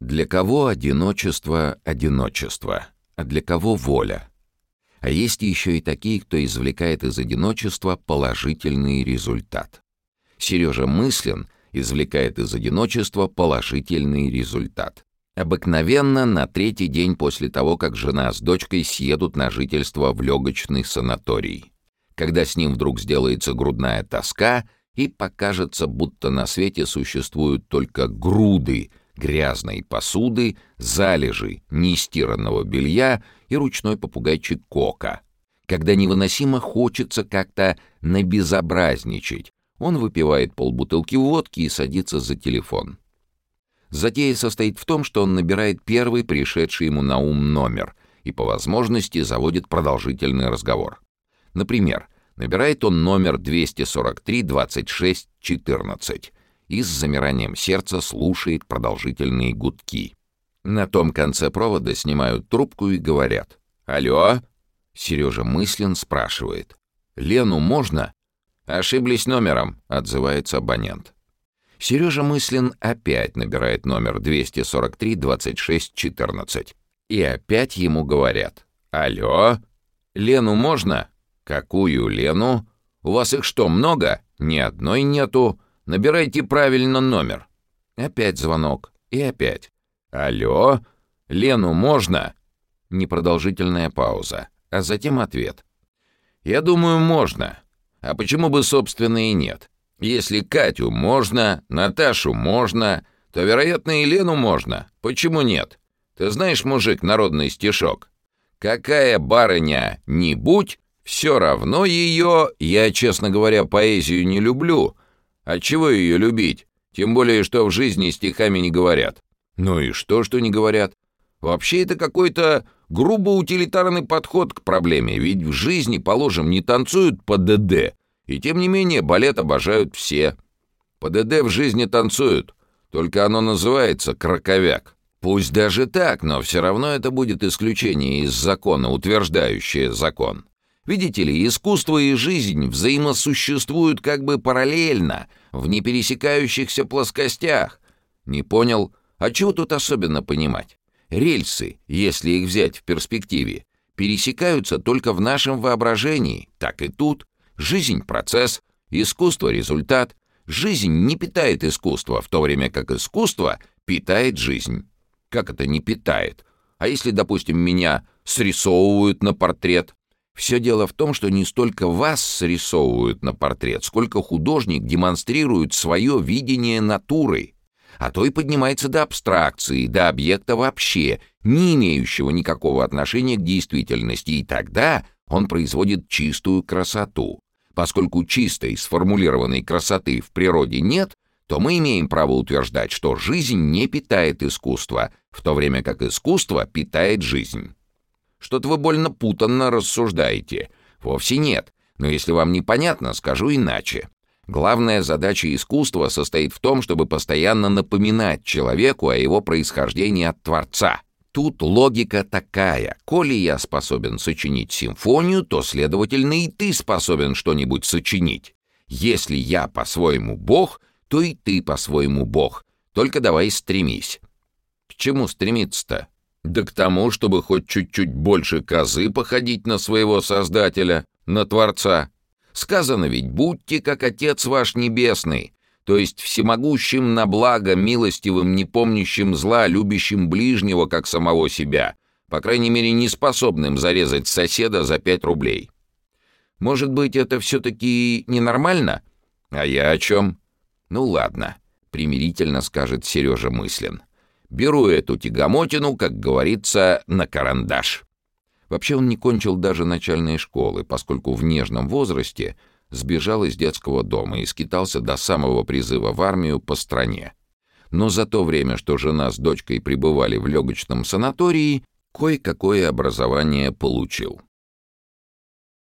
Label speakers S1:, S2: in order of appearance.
S1: Для кого одиночество — одиночество, а для кого воля? А есть еще и такие, кто извлекает из одиночества положительный результат. Сережа Мыслен извлекает из одиночества положительный результат. Обыкновенно на третий день после того, как жена с дочкой съедут на жительство в легочный санаторий. Когда с ним вдруг сделается грудная тоска и покажется, будто на свете существуют только груды грязной посуды, залежи нестиранного белья и ручной попугайчик Кока. Когда невыносимо хочется как-то набезобразничать, он выпивает полбутылки водки и садится за телефон. Затея состоит в том, что он набирает первый пришедший ему на ум номер и по возможности заводит продолжительный разговор. Например, набирает он номер 243 26 14 и с замиранием сердца слушает продолжительные гудки. На том конце провода снимают трубку и говорят «Алло?» Сережа мыслен спрашивает «Лену можно?» «Ошиблись номером», — отзывается абонент. Сережа мыслен опять набирает номер 243-26-14. И опять ему говорят «Алло? Лену можно?» «Какую Лену? У вас их что, много?» «Ни одной нету. Набирайте правильно номер». Опять звонок. И опять. «Алло? Лену можно?» Непродолжительная пауза, а затем ответ. «Я думаю, можно. А почему бы, собственно, и нет? Если Катю можно, Наташу можно, то, вероятно, и Лену можно. Почему нет? Ты знаешь, мужик, народный стишок? Какая барыня не будь, все равно ее, я, честно говоря, поэзию не люблю, а чего ее любить? Тем более, что в жизни стихами не говорят. Ну и что, что не говорят? Вообще это какой-то грубо утилитарный подход к проблеме, ведь в жизни, положим, не танцуют по ДД, и тем не менее балет обожают все. По ДД в жизни танцуют, только оно называется «краковяк». Пусть даже так, но все равно это будет исключение из закона, утверждающее закон. Видите ли, искусство и жизнь взаимосуществуют как бы параллельно, в непересекающихся плоскостях. Не понял? А чего тут особенно понимать? Рельсы, если их взять в перспективе, пересекаются только в нашем воображении, так и тут. Жизнь — процесс, искусство — результат. Жизнь не питает искусство, в то время как искусство питает жизнь. Как это не питает? А если, допустим, меня срисовывают на портрет, все дело в том, что не столько вас срисовывают на портрет, сколько художник демонстрирует свое видение натуры, а то и поднимается до абстракции, до объекта вообще, не имеющего никакого отношения к действительности, и тогда он производит чистую красоту. Поскольку чистой сформулированной красоты в природе нет, то мы имеем право утверждать, что жизнь не питает искусство, в то время как искусство питает жизнь. Что-то вы больно путанно рассуждаете. Вовсе нет. Но если вам непонятно, скажу иначе. Главная задача искусства состоит в том, чтобы постоянно напоминать человеку о его происхождении от Творца. Тут логика такая. Коли я способен сочинить симфонию, то, следовательно, и ты способен что-нибудь сочинить. Если я по-своему бог, то и ты по-своему бог. Только давай стремись. К чему стремиться-то? Да к тому, чтобы хоть чуть-чуть больше козы походить на своего Создателя, на Творца. Сказано ведь, будьте как Отец ваш Небесный, то есть всемогущим на благо, милостивым, не помнящим зла, любящим ближнего, как самого себя, по крайней мере, не способным зарезать соседа за пять рублей. Может быть, это все-таки ненормально? А я о чем? Ну ладно, примирительно скажет Сережа Мыслен. Беру эту тягомотину, как говорится, на карандаш. Вообще он не кончил даже начальной школы, поскольку в нежном возрасте сбежал из детского дома и скитался до самого призыва в армию по стране. Но за то время, что жена с дочкой пребывали в легочном санатории, кое-какое образование получил.